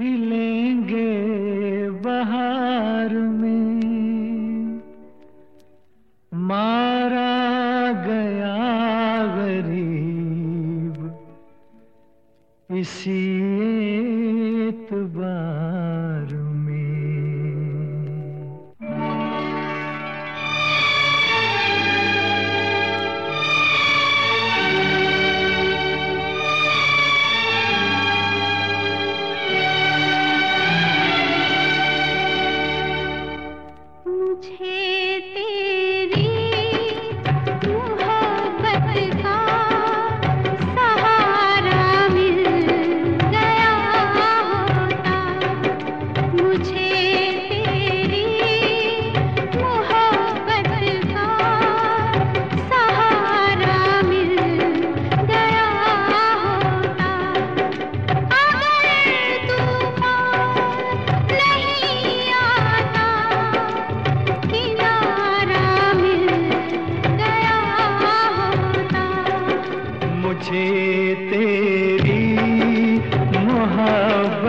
खिलेंगे बहार में। मारा गया गरीब इसी एतबार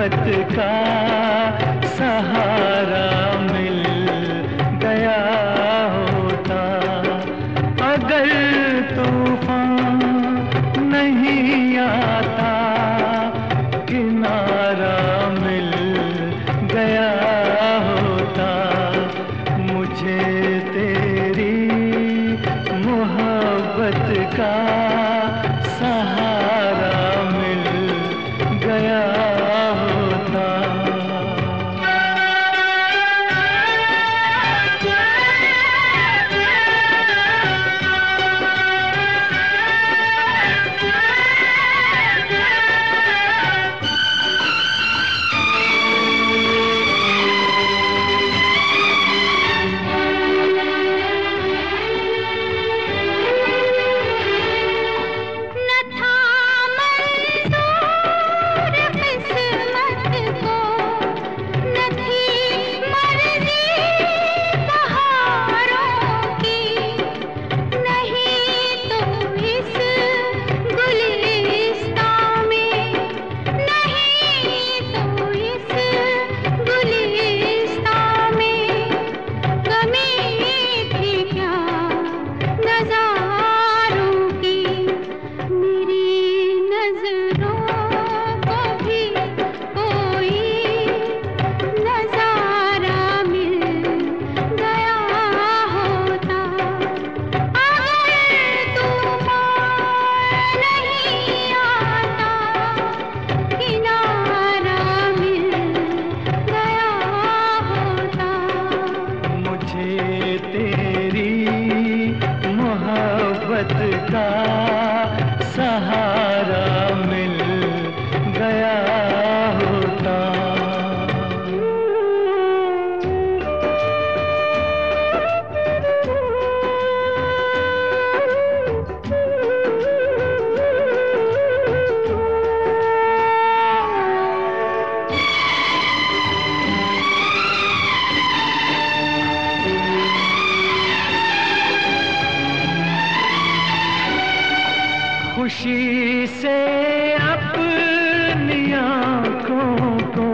मोहब्बत का सहारा मिल गया होता। अगर तूफ़ान नहीं आता, किनारा मिल गया होता। मुझे तेरी मोहब्बत का खुशी से अपनी आँखों को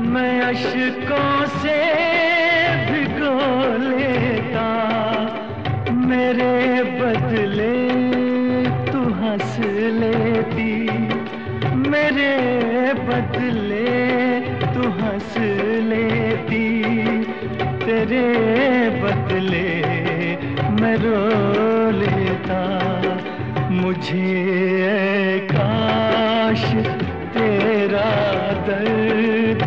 मैं अशकों से भिगो लेता। मेरे बदले तू हंस लेती। मेरे बदले तू हंस लेती। तेरे बदले मैं रो लेता। मुझे काश तेरा दर्द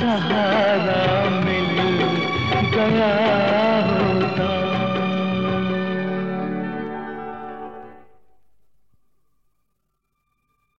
सहारा मिल गया